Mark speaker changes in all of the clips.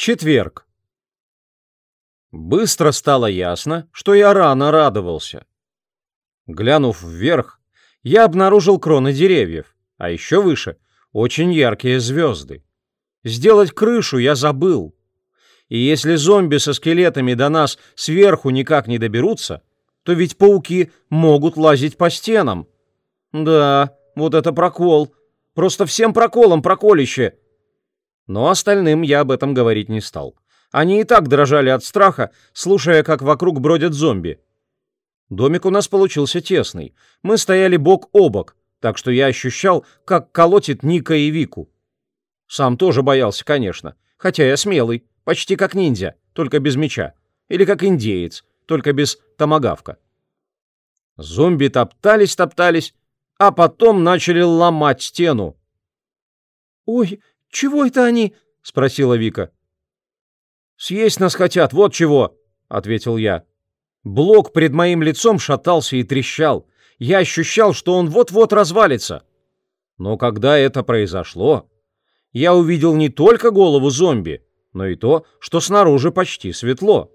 Speaker 1: Четверг. Быстро стало ясно, что я рано радовался. Глянув вверх, я обнаружил кроны деревьев, а еще выше — очень яркие звезды. Сделать крышу я забыл. И если зомби со скелетами до нас сверху никак не доберутся, то ведь пауки могут лазить по стенам. Да, вот это прокол. Просто всем проколом проколище. Но остальным я об этом говорить не стал. Они и так дрожали от страха, слушая, как вокруг бродят зомби. Домик у нас получился тесный. Мы стояли бок о бок, так что я ощущал, как колотит Ника и Вику. Сам тоже боялся, конечно, хотя я смелый, почти как ниндзя, только без меча. Или как индеец, только без томагавка. Зомби топтались-топтались, а потом начали ломать стену. «Ой, «Чего это они?» — спросила Вика. «Съесть нас хотят, вот чего!» — ответил я. Блок пред моим лицом шатался и трещал. Я ощущал, что он вот-вот развалится. Но когда это произошло, я увидел не только голову зомби, но и то, что снаружи почти светло.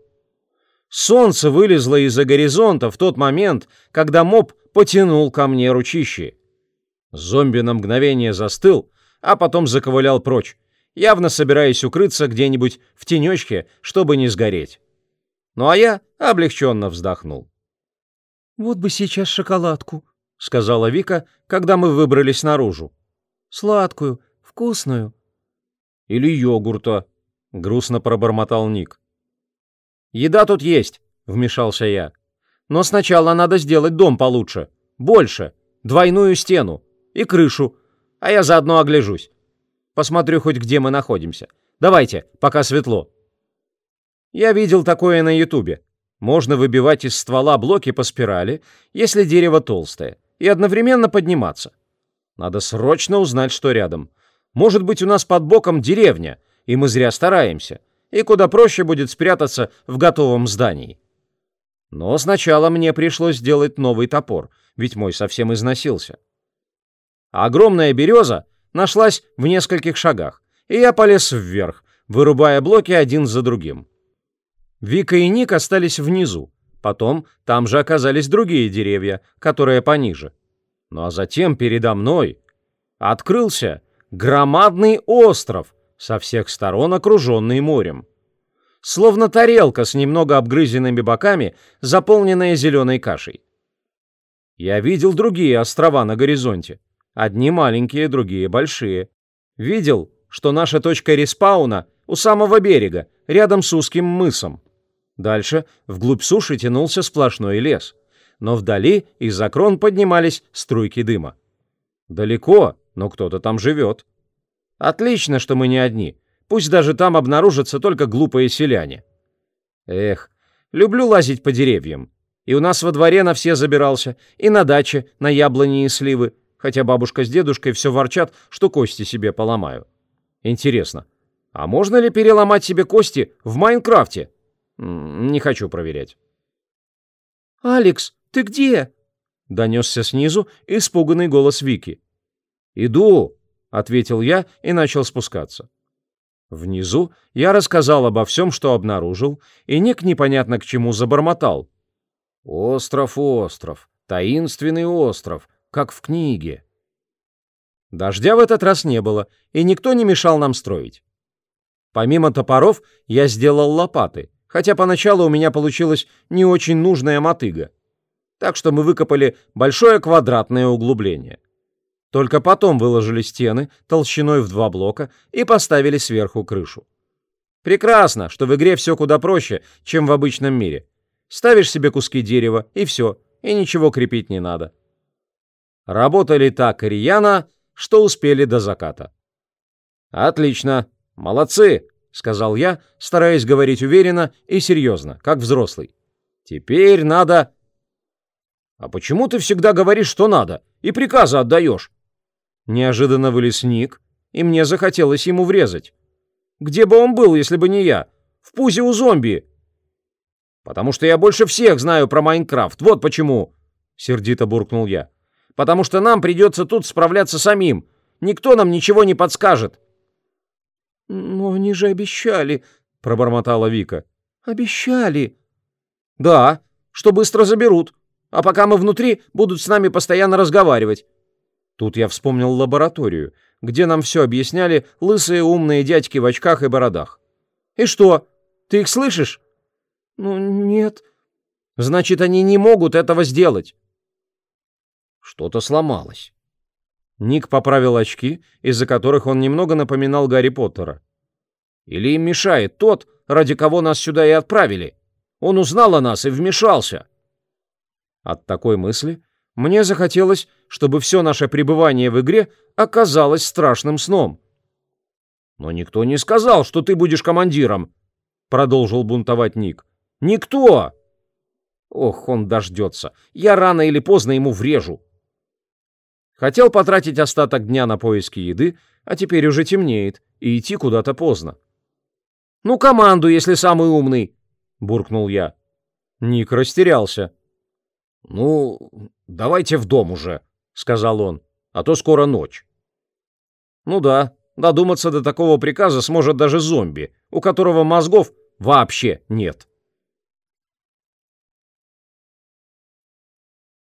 Speaker 1: Солнце вылезло из-за горизонта в тот момент, когда моб потянул ко мне ручище. Зомби на мгновение застыл, а потом заковылял прочь, явно собираясь укрыться где-нибудь в тенечке, чтобы не сгореть. Ну а я облегченно вздохнул.
Speaker 2: «Вот бы сейчас шоколадку», —
Speaker 1: сказала Вика, когда мы выбрались наружу.
Speaker 2: «Сладкую, вкусную».
Speaker 1: «Или йогурта», — грустно пробормотал Ник. «Еда тут есть», — вмешался я. «Но сначала надо сделать дом получше, больше, двойную стену и крышу, а я заодно огляжусь. Посмотрю хоть где мы находимся. Давайте, пока светло. Я видел такое на Ютубе. Можно выбивать из ствола блоки по спирали, если дерево толстое, и одновременно подниматься. Надо срочно узнать, что рядом. Может быть, у нас под боком деревня, и мы зря стараемся, и куда проще будет спрятаться в готовом здании. Но сначала мне пришлось сделать новый топор, ведь мой совсем износился огромная береза нашлась в нескольких шагах, и я полез вверх, вырубая блоки один за другим. Вика и Ник остались внизу, потом там же оказались другие деревья, которые пониже. Ну а затем передо мной открылся громадный остров, со всех сторон окруженный морем. Словно тарелка с немного обгрызенными боками, заполненная зеленой кашей. Я видел другие острова на горизонте, Одни маленькие, другие большие. Видел, что наша точка респауна у самого берега, рядом с узким мысом. Дальше вглубь суши тянулся сплошной лес. Но вдали из-за крон поднимались струйки дыма. Далеко, но кто-то там живет. Отлично, что мы не одни. Пусть даже там обнаружатся только глупые селяне. Эх, люблю лазить по деревьям. И у нас во дворе на все забирался, и на даче на яблони и сливы, хотя бабушка с дедушкой все ворчат, что кости себе поломаю. Интересно, а можно ли переломать себе кости в Майнкрафте? Не хочу проверять.
Speaker 2: «Алекс, ты где?»
Speaker 1: — донесся снизу испуганный голос Вики. «Иду», — ответил я и начал спускаться. Внизу я рассказал обо всем, что обнаружил, и Ник непонятно к чему забормотал. «Остров, остров, таинственный остров, как в книге. Дождя в этот раз не было, и никто не мешал нам строить. Помимо топоров я сделал лопаты, хотя поначалу у меня получилась не очень нужная мотыга. Так что мы выкопали большое квадратное углубление. Только потом выложили стены толщиной в два блока и поставили сверху крышу. Прекрасно, что в игре все куда проще, чем в обычном мире. Ставишь себе куски дерева, и все, и ничего крепить не надо. Работали так рьяно, что успели до заката. «Отлично! Молодцы!» — сказал я, стараясь говорить уверенно и серьезно, как взрослый. «Теперь надо...» «А почему ты всегда говоришь, что надо, и приказы отдаешь?» Неожиданно вылез Ник, и мне захотелось ему врезать. «Где бы он был, если бы не я? В пузе у зомби!» «Потому что я больше всех знаю про Майнкрафт, вот почему!» — сердито буркнул я потому что нам придется тут справляться самим. Никто нам ничего не подскажет».
Speaker 2: «Но они же обещали», — пробормотала Вика. «Обещали».
Speaker 1: «Да, что быстро заберут. А пока мы внутри, будут с нами постоянно разговаривать». Тут я вспомнил лабораторию, где нам все объясняли лысые умные дядьки в очках и бородах. «И что, ты их слышишь?»
Speaker 2: «Ну, нет».
Speaker 1: «Значит, они не могут этого сделать». Что-то сломалось. Ник поправил очки, из-за которых он немного напоминал Гарри Поттера. Или им мешает тот, ради кого нас сюда и отправили. Он узнал о нас и вмешался. От такой мысли мне захотелось, чтобы все наше пребывание в игре оказалось страшным сном. «Но никто не сказал, что ты будешь командиром», — продолжил бунтовать Ник. «Никто!» Ох, он дождется. Я рано или поздно ему врежу. Хотел потратить остаток дня на поиски еды, а теперь уже темнеет, и идти куда-то поздно. «Ну, команду, если самый умный!» — буркнул я. Ник растерялся. «Ну, давайте в дом уже», — сказал он, — «а то скоро ночь». Ну да, додуматься до такого приказа сможет даже зомби, у которого мозгов вообще нет.